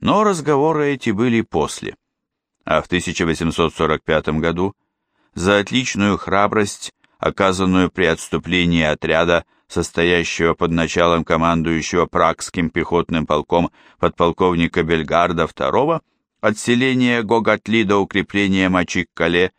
Но разговоры эти были после. А в 1845 году за отличную храбрость, оказанную при отступлении отряда, состоящего под началом командующего Прагским пехотным полком подполковника Бельгарда II, от селения Гогатли до укрепления Мачик-Кале,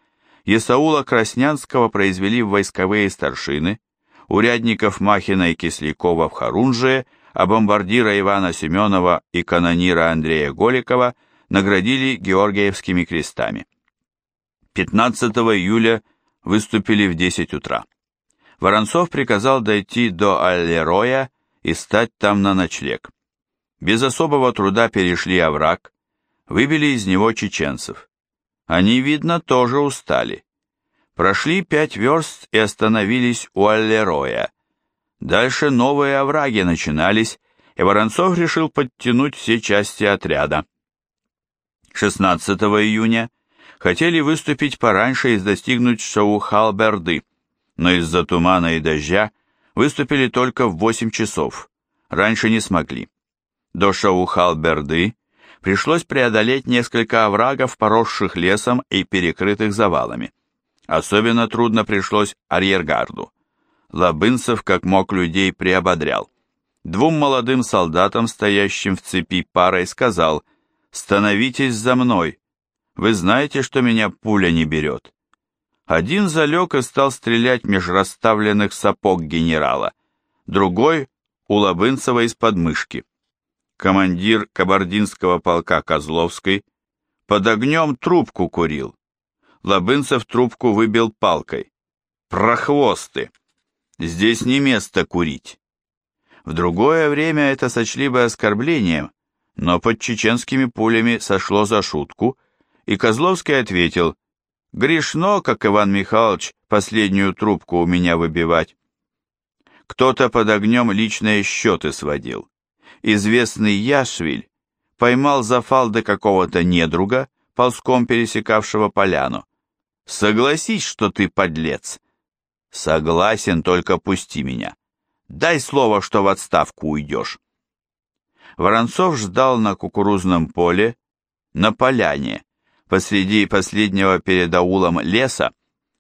Есаула Краснянского произвели в войсковые старшины, урядников Махина и Кислякова в Харунжие, а бомбардира Ивана Семенова и канонира Андрея Голикова наградили Георгиевскими крестами. 15 июля выступили в 10 утра. Воронцов приказал дойти до Аллероя и стать там на ночлег. Без особого труда перешли овраг, выбили из него чеченцев. Они, видно, тоже устали. Прошли пять верст и остановились у Аллероя. Дальше новые овраги начинались, и Воронцов решил подтянуть все части отряда. 16 июня хотели выступить пораньше и достигнуть Шаухалберды, но из-за тумана и дождя выступили только в 8 часов, раньше не смогли. До Шаухалберды пришлось преодолеть несколько оврагов, поросших лесом и перекрытых завалами. Особенно трудно пришлось арьергарду. Лабынцев как мог людей приободрял. Двум молодым солдатам, стоящим в цепи парой, сказал «Становитесь за мной, вы знаете, что меня пуля не берет». Один залег и стал стрелять меж расставленных сапог генерала, другой — у Лабынцева из подмышки командир кабардинского полка Козловской, под огнем трубку курил. Лобынцев трубку выбил палкой. Прохвосты! Здесь не место курить. В другое время это сочли бы оскорблением, но под чеченскими пулями сошло за шутку, и Козловский ответил, «Грешно, как Иван Михайлович, последнюю трубку у меня выбивать». Кто-то под огнем личные счеты сводил известный Яшвиль поймал за фалды какого-то недруга, ползком пересекавшего поляну. «Согласись, что ты подлец!» «Согласен, только пусти меня. Дай слово, что в отставку уйдешь». Воронцов ждал на кукурузном поле, на поляне, посреди последнего перед аулом леса,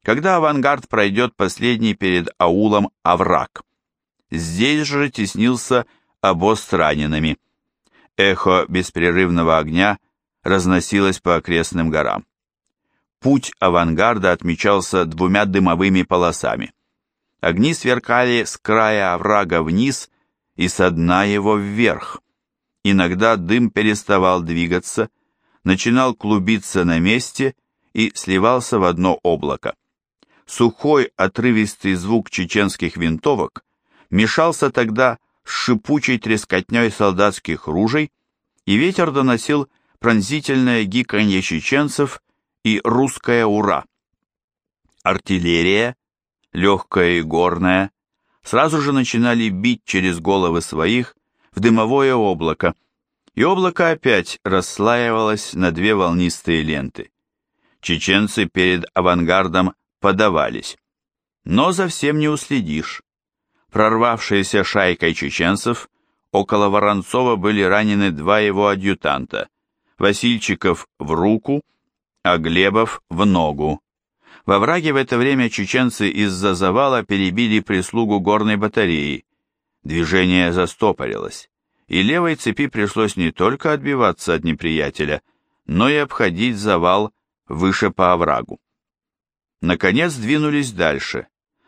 когда авангард пройдет последний перед аулом овраг. Здесь же теснился обоз с. Эхо беспрерывного огня разносилось по окрестным горам. Путь авангарда отмечался двумя дымовыми полосами. Огни сверкали с края оврага вниз и со дна его вверх. Иногда дым переставал двигаться, начинал клубиться на месте и сливался в одно облако. Сухой отрывистый звук чеченских винтовок мешался тогда с шипучей трескотней солдатских ружей, и ветер доносил пронзительное гиканье чеченцев и русское «Ура!». Артиллерия, легкая и горная, сразу же начинали бить через головы своих в дымовое облако, и облако опять расслаивалось на две волнистые ленты. Чеченцы перед авангардом подавались. Но совсем не уследишь прорвавшейся шайкой чеченцев, около Воронцова были ранены два его адъютанта, Васильчиков в руку, а Глебов в ногу. Во враге в это время чеченцы из-за завала перебили прислугу горной батареи. Движение застопорилось, и левой цепи пришлось не только отбиваться от неприятеля, но и обходить завал выше по оврагу. Наконец двинулись дальше,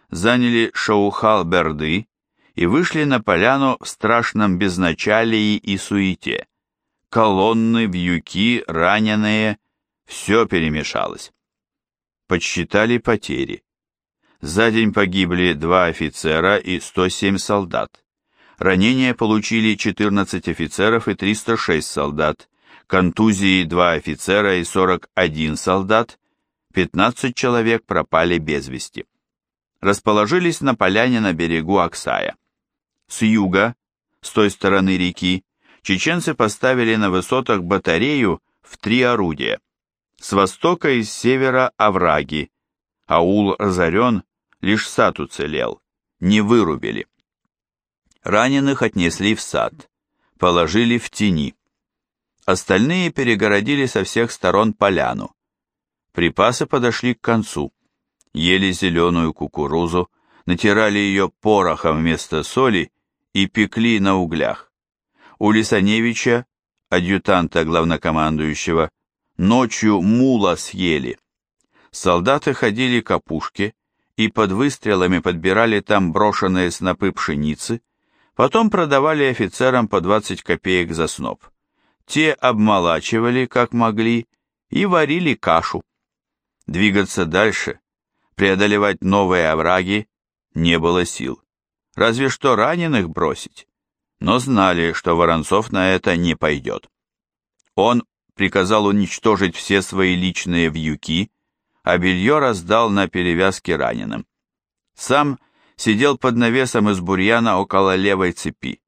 заняли Шаухал-Берды и вышли на поляну в страшном безначалии и суете. Колонны, вьюки, раненые, все перемешалось. Подсчитали потери. За день погибли два офицера и 107 солдат. Ранения получили 14 офицеров и 306 солдат, контузии 2 офицера и 41 солдат, 15 человек пропали без вести расположились на поляне на берегу Аксая. С юга, с той стороны реки, чеченцы поставили на высотах батарею в три орудия. С востока и с севера овраги. Аул разорен, лишь сад уцелел, не вырубили. Раненых отнесли в сад, положили в тени. Остальные перегородили со всех сторон поляну. Припасы подошли к концу. Ели зеленую кукурузу, натирали ее порохом вместо соли и пекли на углях. У Лисаневича, адъютанта главнокомандующего, ночью мула съели. Солдаты ходили к опушке и под выстрелами подбирали там брошенные снопы пшеницы, потом продавали офицерам по 20 копеек за сноп. Те обмолачивали, как могли, и варили кашу. Двигаться дальше, преодолевать новые овраги не было сил. Разве что раненых бросить. Но знали, что Воронцов на это не пойдет. Он приказал уничтожить все свои личные вьюки, а белье раздал на перевязки раненым. Сам сидел под навесом из бурьяна около левой цепи.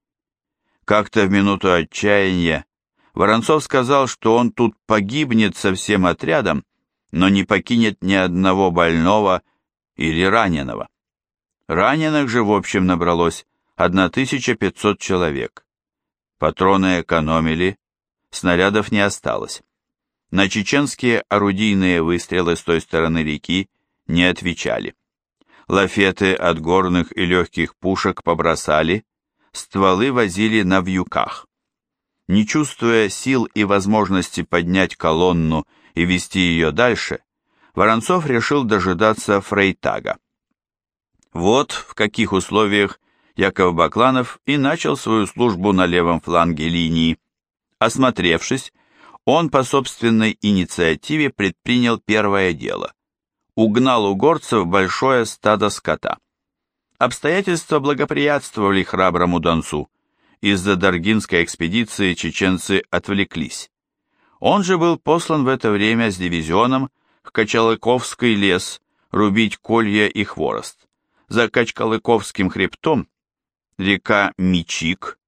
Как-то в минуту отчаяния Воронцов сказал, что он тут погибнет со всем отрядом, но не покинет ни одного больного или раненого. Раненых же в общем набралось 1500 человек. Патроны экономили, снарядов не осталось. На чеченские орудийные выстрелы с той стороны реки не отвечали. Лафеты от горных и легких пушек побросали, стволы возили на вьюках. Не чувствуя сил и возможности поднять колонну и вести ее дальше, Воронцов решил дожидаться Фрейтага. Вот в каких условиях Яков Бакланов и начал свою службу на левом фланге линии. Осмотревшись, он по собственной инициативе предпринял первое дело. Угнал у горцев большое стадо скота. Обстоятельства благоприятствовали храброму донцу. Из-за Даргинской экспедиции чеченцы отвлеклись. Он же был послан в это время с дивизионом в Качалыковский лес рубить колья и хворост. За Качкалыковским хребтом река Мичик,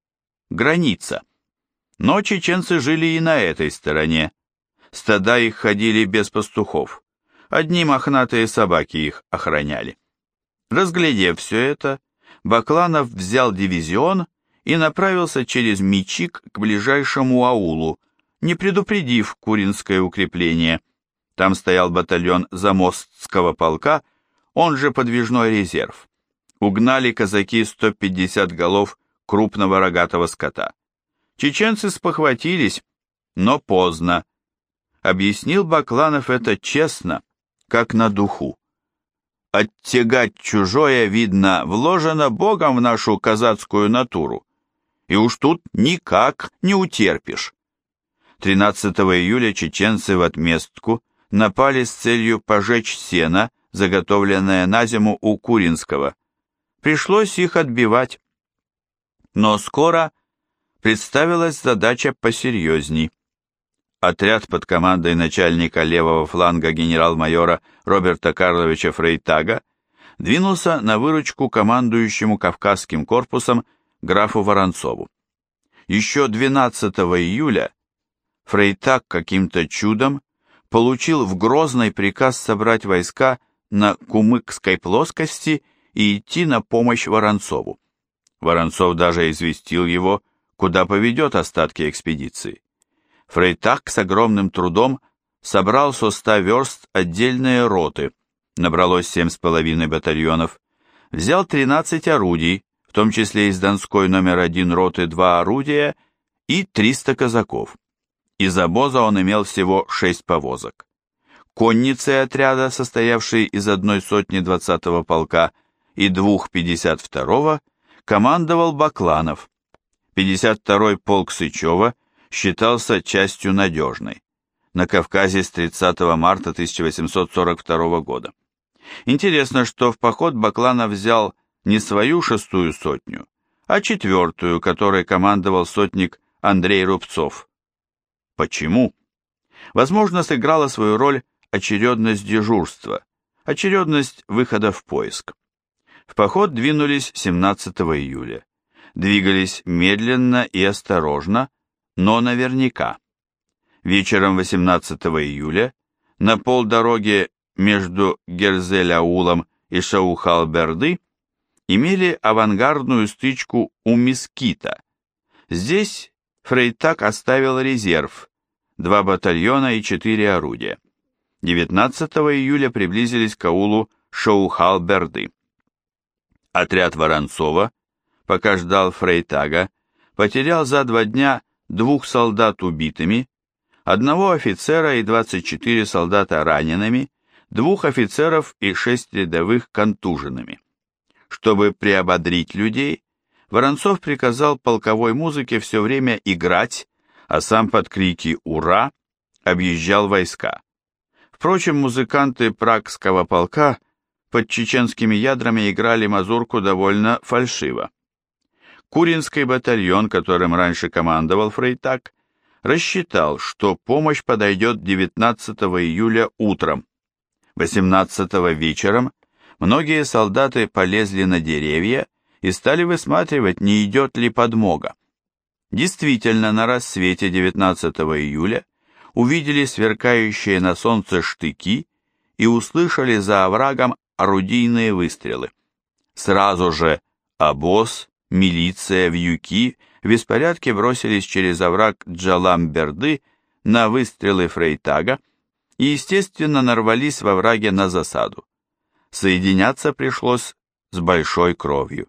граница. Но чеченцы жили и на этой стороне. Стада их ходили без пастухов. Одни мохнатые собаки их охраняли. Разглядев все это, Бакланов взял дивизион и направился через Мичик к ближайшему аулу, не предупредив Куринское укрепление. Там стоял батальон Замостского полка, он же подвижной резерв. Угнали казаки 150 голов крупного рогатого скота. Чеченцы спохватились, но поздно. Объяснил Бакланов это честно, как на духу. Оттягать чужое, видно, вложено Богом в нашу казацкую натуру и уж тут никак не утерпишь. 13 июля чеченцы в отместку напали с целью пожечь сено, заготовленное на зиму у Куринского. Пришлось их отбивать. Но скоро представилась задача посерьезней. Отряд под командой начальника левого фланга генерал-майора Роберта Карловича Фрейтага двинулся на выручку командующему Кавказским корпусом графу Воронцову. Еще 12 июля Фрейтаг каким-то чудом получил в Грозный приказ собрать войска на Кумыкской плоскости и идти на помощь Воронцову. Воронцов даже известил его, куда поведет остатки экспедиции. Фрейтаг с огромным трудом собрал со ста верст отдельные роты, набралось семь с половиной батальонов, взял 13 орудий, в том числе из Донской номер один роты два орудия и 300 казаков. Из обоза он имел всего шесть повозок. Конницы отряда, состоявшей из одной сотни 20-го полка и двух 52-го, командовал Бакланов. 52-й полк Сычева считался частью надежной. На Кавказе с 30 марта 1842 года. Интересно, что в поход Бакланов взял не свою шестую сотню, а четвертую, которой командовал сотник Андрей Рубцов. Почему? Возможно, сыграла свою роль очередность дежурства, очередность выхода в поиск. В поход двинулись 17 июля. Двигались медленно и осторожно, но наверняка. Вечером 18 июля на полдороге между Герзель-Аулом и Шаухал-Берды имели авангардную стычку у Мескита. Здесь Фрейтаг оставил резерв, два батальона и четыре орудия. 19 июля приблизились к аулу Шоухал-Берды. Отряд Воронцова, пока ждал Фрейтага, потерял за два дня двух солдат убитыми, одного офицера и 24 солдата ранеными, двух офицеров и шесть рядовых контуженными. Чтобы приободрить людей, Воронцов приказал полковой музыке все время играть, а сам под крики «Ура!» объезжал войска. Впрочем, музыканты Прагского полка под чеченскими ядрами играли мазурку довольно фальшиво. Куринский батальон, которым раньше командовал Фрейтаг, рассчитал, что помощь подойдет 19 июля утром. 18 вечером многие солдаты полезли на деревья и стали высматривать, не идет ли подмога. Действительно, на рассвете 19 июля увидели сверкающие на солнце штыки и услышали за оврагом орудийные выстрелы. Сразу же обоз, милиция, вьюки в беспорядке бросились через овраг Джаламберды на выстрелы Фрейтага и, естественно, нарвались во враге на засаду. Соединяться пришлось с большой кровью.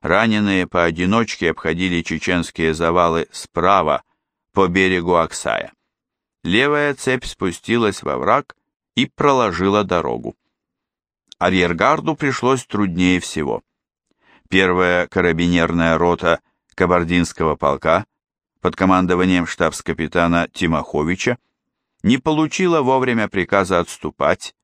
Раненые поодиночке обходили чеченские завалы справа, по берегу Аксая. Левая цепь спустилась во враг и проложила дорогу. Арьергарду пришлось труднее всего. Первая карабинерная рота Кабардинского полка под командованием штабс-капитана Тимоховича не получила вовремя приказа отступать,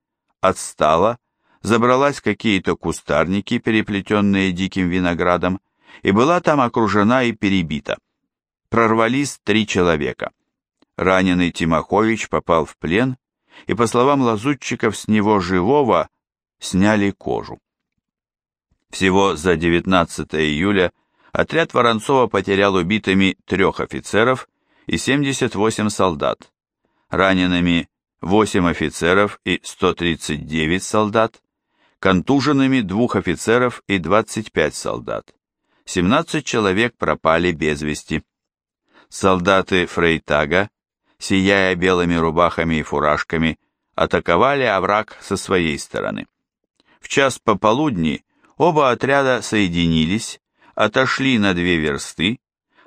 отстала, забралась какие-то кустарники, переплетенные диким виноградом, и была там окружена и перебита. Прорвались три человека. Раненый Тимохович попал в плен, и, по словам лазутчиков, с него живого сняли кожу. Всего за 19 июля отряд Воронцова потерял убитыми трех офицеров и 78 солдат, ранеными 8 офицеров и 139 солдат, контуженными двух офицеров и 25 солдат. 17 человек пропали без вести. Солдаты Фрейтага, сияя белыми рубахами и фуражками, атаковали овраг со своей стороны. В час пополудни оба отряда соединились, отошли на две версты,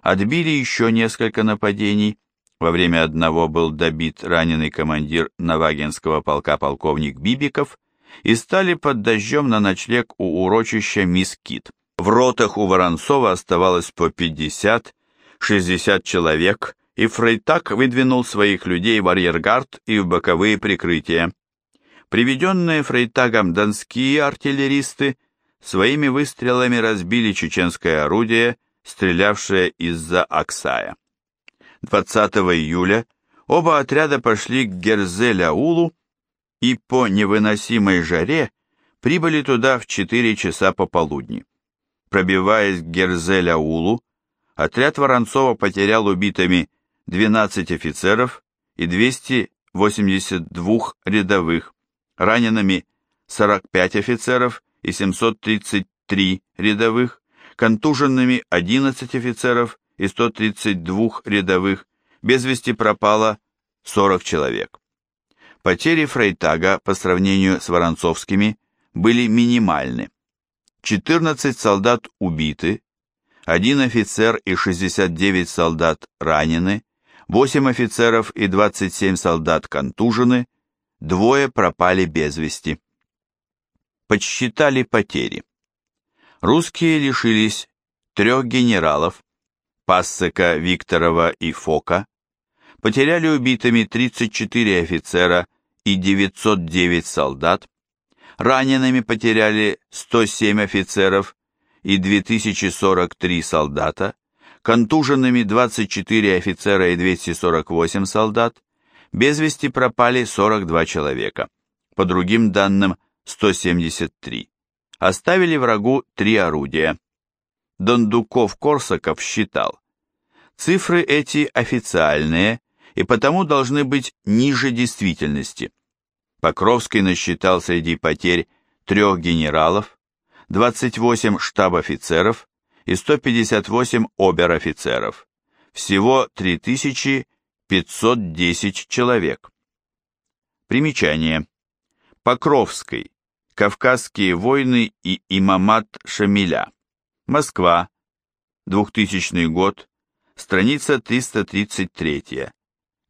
отбили еще несколько нападений, во время одного был добит раненый командир Навагинского полка полковник Бибиков и стали под дождем на ночлег у урочища Мискит. В ротах у Воронцова оставалось по 50-60 человек, и Фрейтак выдвинул своих людей в арьергард и в боковые прикрытия. Приведенные Фрейтагом донские артиллеристы своими выстрелами разбили чеченское орудие, стрелявшее из-за Аксая. 20 июля оба отряда пошли к Герзеляулу и по невыносимой жаре прибыли туда в 4 часа пополудни. Пробиваясь к Герзеляулу, отряд Воронцова потерял убитыми 12 офицеров и 282 рядовых, ранеными 45 офицеров и 733 рядовых, контуженными 11 офицеров и 132 рядовых, без вести пропало 40 человек. Потери Фрейтага по сравнению с Воронцовскими были минимальны. 14 солдат убиты, один офицер и 69 солдат ранены, 8 офицеров и 27 солдат контужены, двое пропали без вести. Подсчитали потери. Русские лишились трех генералов, Пассека, Викторова и Фока, потеряли убитыми 34 офицера и 909 солдат, ранеными потеряли 107 офицеров и 2043 солдата, контуженными 24 офицера и 248 солдат, без вести пропали 42 человека, по другим данным 173. Оставили врагу три орудия. Дондуков-Корсаков считал, цифры эти официальные и потому должны быть ниже действительности. Покровский насчитал среди потерь трех генералов, 28 штаб-офицеров и 158 обер-офицеров. Всего 3510 человек. Примечание. Покровской. Кавказские войны и имамат Шамиля. Москва. 2000 год. Страница 333.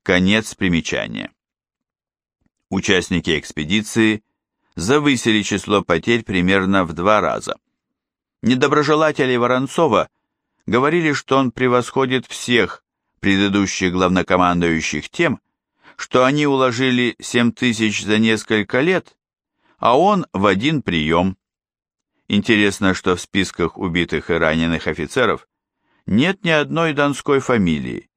Конец примечания. Участники экспедиции завысили число потерь примерно в два раза. Недоброжелатели Воронцова говорили, что он превосходит всех предыдущих главнокомандующих тем, что они уложили 7 тысяч за несколько лет, а он в один прием. Интересно, что в списках убитых и раненых офицеров нет ни одной донской фамилии,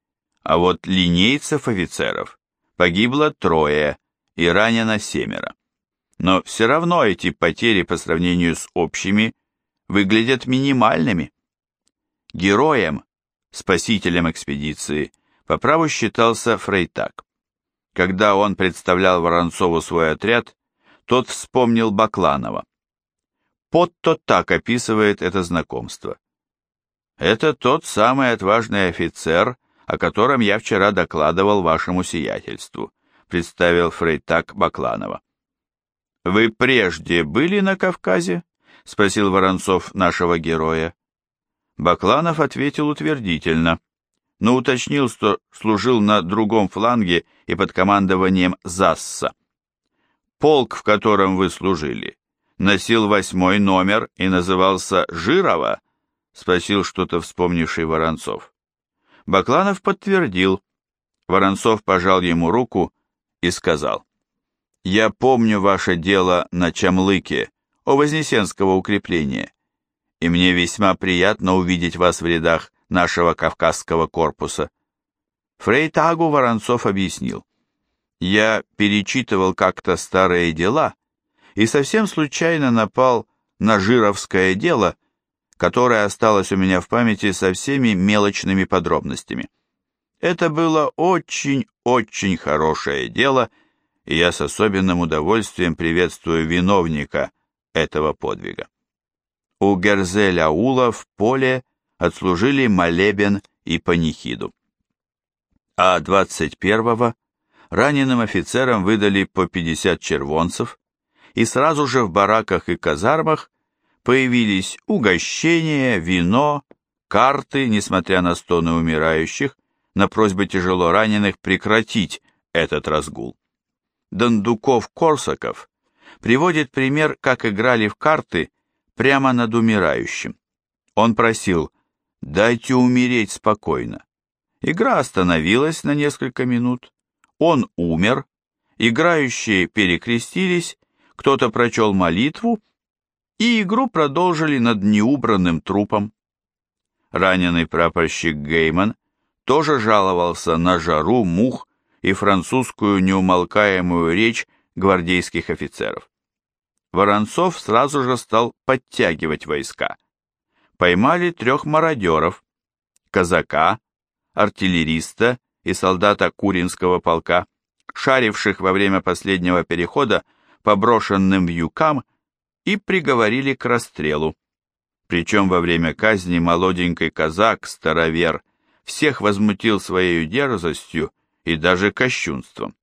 а вот линейцев офицеров погибло трое и ранено семеро. Но все равно эти потери по сравнению с общими выглядят минимальными. Героем, спасителем экспедиции, по праву считался Фрейтаг. Когда он представлял Воронцову свой отряд, тот вспомнил Бакланова. Потто так описывает это знакомство. Это тот самый отважный офицер, о котором я вчера докладывал вашему сиятельству, представил Фрейтак Бакланова. Вы прежде были на Кавказе? спросил Воронцов нашего героя. Бакланов ответил утвердительно, но уточнил, что служил на другом фланге и под командованием Засса. Полк, в котором вы служили, носил восьмой номер и назывался Жирова? Спросил что-то вспомнивший Воронцов. Бакланов подтвердил. Воронцов пожал ему руку и сказал. «Я помню ваше дело на Чамлыке, о Вознесенского укрепления, и мне весьма приятно увидеть вас в рядах нашего Кавказского корпуса». Фрейтагу Воронцов объяснил. Я перечитывал как-то старые дела и совсем случайно напал на Жировское дело, которое осталось у меня в памяти со всеми мелочными подробностями. Это было очень-очень хорошее дело, и я с особенным удовольствием приветствую виновника этого подвига. У Герзеля Ула в поле отслужили молебен и панихиду. А 21-го раненым офицерам выдали по 50 червонцев, и сразу же в бараках и казармах появились угощения, вино, карты, несмотря на стоны умирающих, на просьбы тяжело раненых прекратить этот разгул. Дондуков-Корсаков приводит пример, как играли в карты прямо над умирающим. Он просил «дайте умереть спокойно». Игра остановилась на несколько минут, он умер, играющие перекрестились, кто-то прочел молитву, и игру продолжили над неубранным трупом. Раненый прапорщик Гейман тоже жаловался на жару, мух и французскую неумолкаемую речь гвардейских офицеров. Воронцов сразу же стал подтягивать войска. Поймали трех мародеров, казака, артиллериста и солдата Куринского полка, шаривших во время последнего перехода по брошенным вьюкам и приговорили к расстрелу. Причем во время казни молоденький казак, старовер, всех возмутил своей дерзостью и даже кощунством.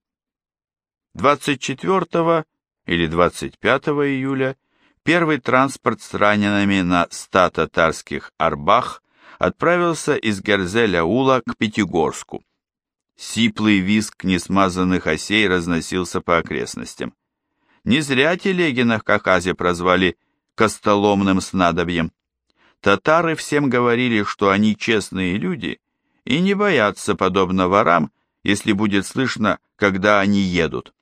24 или 25 июля первый транспорт с ранеными на 100 татарских арбах отправился из Герзеля-Ула к Пятигорску. Сиплый визг несмазанных осей разносился по окрестностям. Не зря телеги на Кавказе прозвали «костоломным снадобьем». Татары всем говорили, что они честные люди и не боятся, подобно ворам, если будет слышно, когда они едут.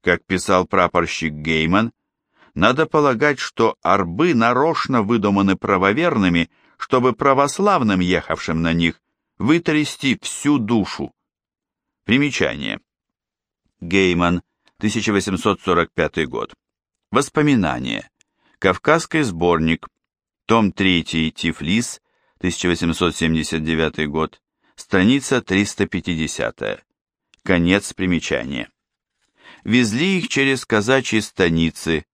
Как писал прапорщик Гейман, надо полагать, что арбы нарочно выдуманы правоверными, чтобы православным, ехавшим на них, вытрясти всю душу. Примечание. Гейман, 1845 год. Воспоминания. Кавказский сборник. Том 3. Тифлис, 1879 год. Страница 350. Конец примечания. Везли их через казачьи станицы.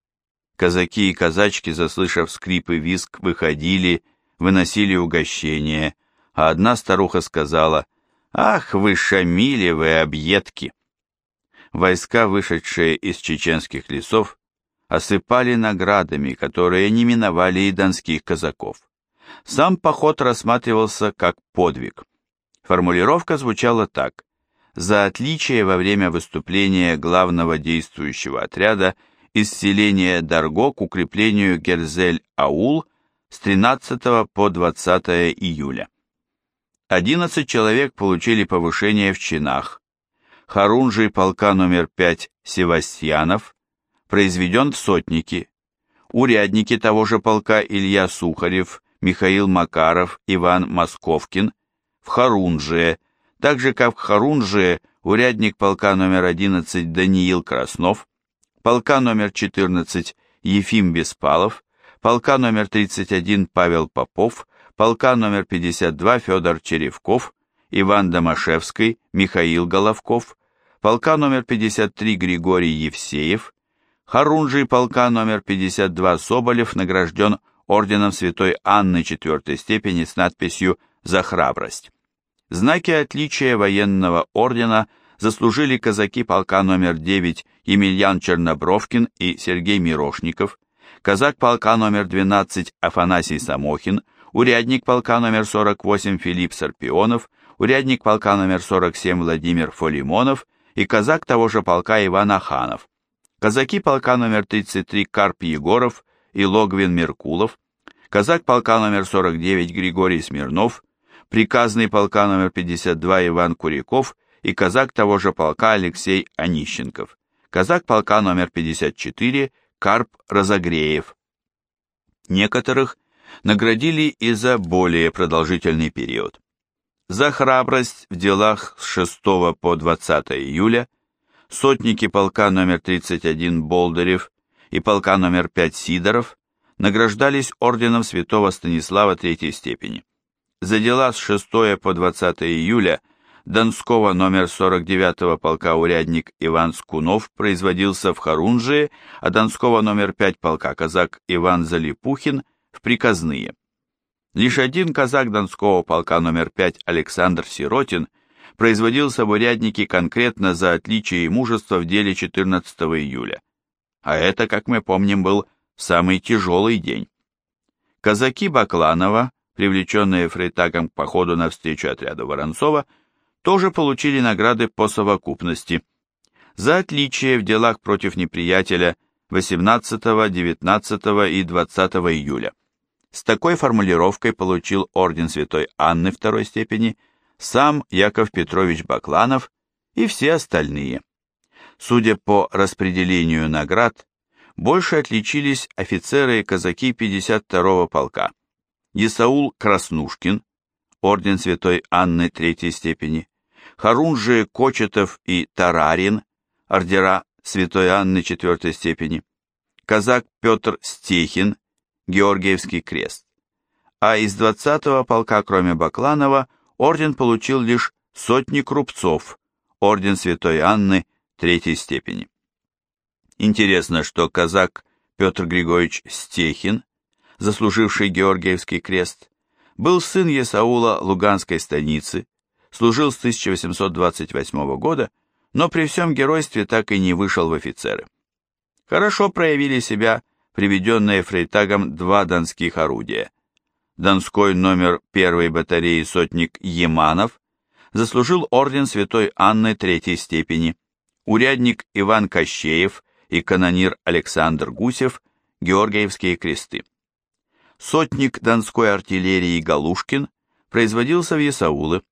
Казаки и казачки, заслышав скрип и визг, выходили, выносили угощение, а одна старуха сказала «Ах вы, шамилевые объедки!» Войска, вышедшие из чеченских лесов, осыпали наградами, которые не миновали и донских казаков. Сам поход рассматривался как подвиг. Формулировка звучала так. За отличие во время выступления главного действующего отряда из селения Дарго к укреплению Герзель-Аул с 13 по 20 июля. 11 человек получили повышение в чинах. Харунжий полка номер 5 Севастьянов произведен в сотники. Урядники того же полка Илья Сухарев, Михаил Макаров, Иван Московкин в Харунжие, так же как в Харунжие урядник полка номер 11 Даниил Краснов, полка номер 14 Ефим Беспалов, полка номер 31 Павел Попов, полка номер 52 Федор Черевков, Иван Домашевский, Михаил Головков, полка номер 53 Григорий Евсеев, Харунжий полка номер 52 Соболев награжден орденом Святой Анны четвертой степени с надписью «За храбрость». Знаки отличия военного ордена заслужили казаки полка номер 9 Емельян Чернобровкин и Сергей Мирошников, казак полка номер 12 Афанасий Самохин, урядник полка номер 48 Филипп Сарпионов, урядник полка номер 47 Владимир Фолимонов и казак того же полка Иван Аханов. Казаки полка номер 33 Карп Егоров и Логвин Меркулов, казак полка номер 49 Григорий Смирнов, приказный полка номер 52 Иван Куряков и казак того же полка Алексей Онищенков, казак полка номер 54 Карп Разогреев. Некоторых наградили и за более продолжительный период. За храбрость в делах с 6 по 20 июля сотники полка номер 31 Болдырев и полка номер 5 Сидоров награждались орденом святого Станислава третьей степени. За дела с 6 по 20 июля Донского номер 49 полка урядник Иван Скунов производился в Харунжии, а Донского номер 5 полка казак Иван Залипухин в приказные. Лишь один казак Донского полка номер 5 Александр Сиротин производился в уряднике конкретно за отличие и мужество в деле 14 июля. А это, как мы помним, был самый тяжелый день. Казаки Бакланова, привлеченные фрейтагом к походу навстречу отряду Воронцова, тоже получили награды по совокупности. За отличие в делах против неприятеля 18, 19 и 20 июля. С такой формулировкой получил орден Святой Анны второй степени сам Яков Петрович Бакланов и все остальные. Судя по распределению наград, больше отличились офицеры и казаки 52-го полка. Исаул Краснушкин, орден Святой Анны третьей степени, Харунжи Кочетов и Тарарин, ордера Святой Анны четвертой степени, казак Петр Стехин, Георгиевский крест. А из 20-го полка, кроме Бакланова, орден получил лишь сотни крупцов, орден Святой Анны третьей степени. Интересно, что казак Петр Григорьевич Стехин, заслуживший Георгиевский крест, был сын Есаула Луганской станицы, служил с 1828 года, но при всем геройстве так и не вышел в офицеры. Хорошо проявили себя приведенные фрейтагом два донских орудия. Донской номер первой батареи сотник Еманов заслужил орден Святой Анны третьей степени, урядник Иван Кощеев и канонир Александр Гусев Георгиевские кресты. Сотник Донской артиллерии Галушкин производился в Ясаулы.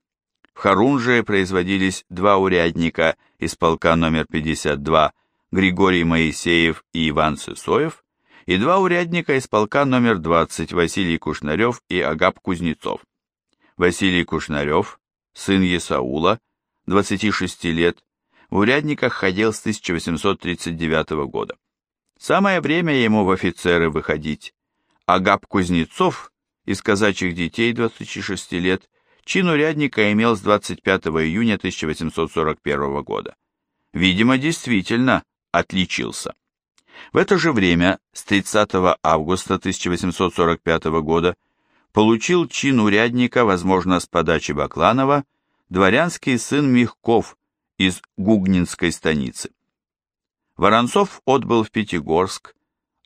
В Харунжие производились два урядника из полка номер 52 Григорий Моисеев и Иван Сысоев и два урядника из полка номер 20 Василий Кушнарев и Агап Кузнецов. Василий Кушнарев, сын Есаула, 26 лет, в урядниках ходил с 1839 года. Самое время ему в офицеры выходить. Агап Кузнецов из казачьих детей 26 лет чин урядника имел с 25 июня 1841 года. Видимо, действительно отличился. В это же время, с 30 августа 1845 года, получил чин урядника, возможно, с подачи Бакланова, дворянский сын Мягков из Гугнинской станицы. Воронцов отбыл в Пятигорск,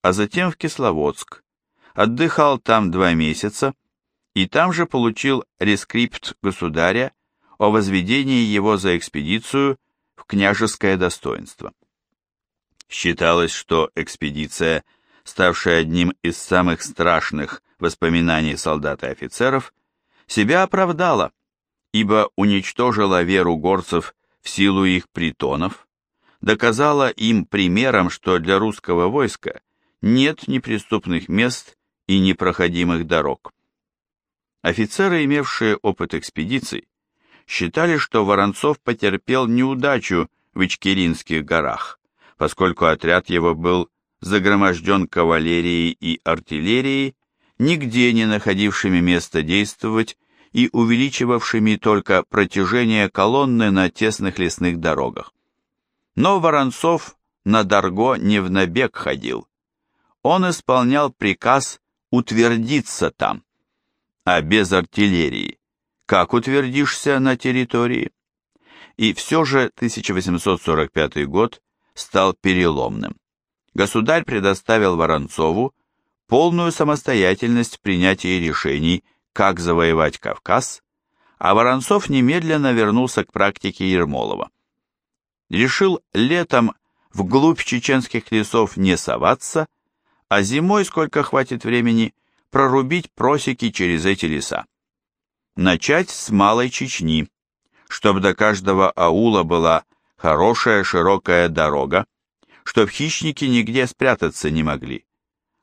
а затем в Кисловодск, отдыхал там два месяца и там же получил рескрипт государя о возведении его за экспедицию в княжеское достоинство. Считалось, что экспедиция, ставшая одним из самых страшных воспоминаний солдат и офицеров, себя оправдала, ибо уничтожила веру горцев в силу их притонов, доказала им примером, что для русского войска нет неприступных мест и непроходимых дорог. Офицеры, имевшие опыт экспедиций, считали, что Воронцов потерпел неудачу в Ичкеринских горах, поскольку отряд его был загроможден кавалерией и артиллерией, нигде не находившими места действовать и увеличивавшими только протяжение колонны на тесных лесных дорогах. Но Воронцов на Дарго не в набег ходил. Он исполнял приказ утвердиться там. А без артиллерии как утвердишься на территории? И все же 1845 год стал переломным. Государь предоставил Воронцову полную самостоятельность в принятии решений, как завоевать Кавказ, а Воронцов немедленно вернулся к практике Ермолова. Решил летом вглубь чеченских лесов не соваться, а зимой, сколько хватит времени, прорубить просеки через эти леса. Начать с Малой Чечни, чтобы до каждого аула была хорошая широкая дорога, чтоб хищники нигде спрятаться не могли.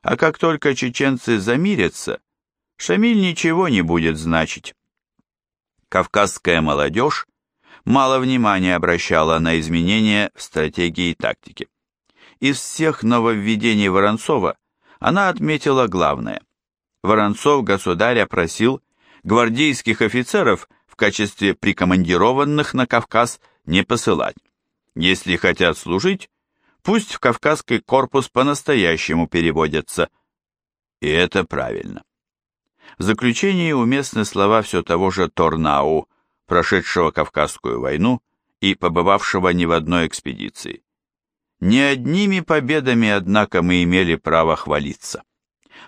А как только чеченцы замирятся, Шамиль ничего не будет значить. Кавказская молодежь мало внимания обращала на изменения в стратегии и тактике. Из всех нововведений Воронцова она отметила главное. Воронцов государя просил гвардейских офицеров в качестве прикомандированных на Кавказ не посылать. Если хотят служить, пусть в Кавказский корпус по-настоящему переводятся. И это правильно. В заключении уместны слова все того же Торнау, прошедшего Кавказскую войну и побывавшего не в одной экспедиции. Не одними победами, однако, мы имели право хвалиться.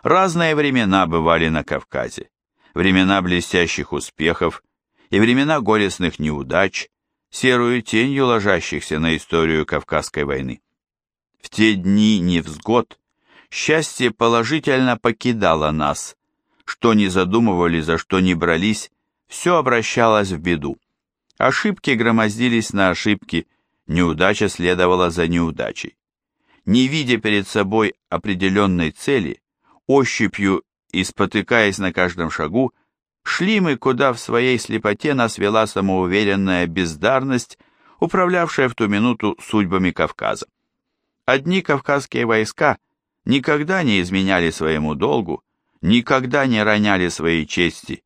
Разные времена бывали на Кавказе. Времена блестящих успехов и времена горестных неудач, серую тенью ложащихся на историю Кавказской войны. В те дни невзгод счастье положительно покидало нас, что не задумывали, за что не брались, все обращалось в беду. Ошибки громоздились на ошибки, неудача следовала за неудачей. Не видя перед собой определенной цели, ощупью и спотыкаясь на каждом шагу, Шли мы, куда в своей слепоте нас вела самоуверенная бездарность, управлявшая в ту минуту судьбами Кавказа. Одни кавказские войска никогда не изменяли своему долгу, никогда не роняли своей чести,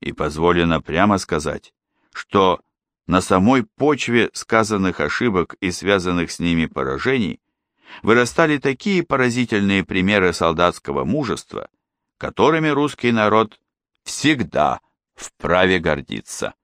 и позволено прямо сказать, что на самой почве сказанных ошибок и связанных с ними поражений вырастали такие поразительные примеры солдатского мужества, которыми русский народ всегда вправе гордиться.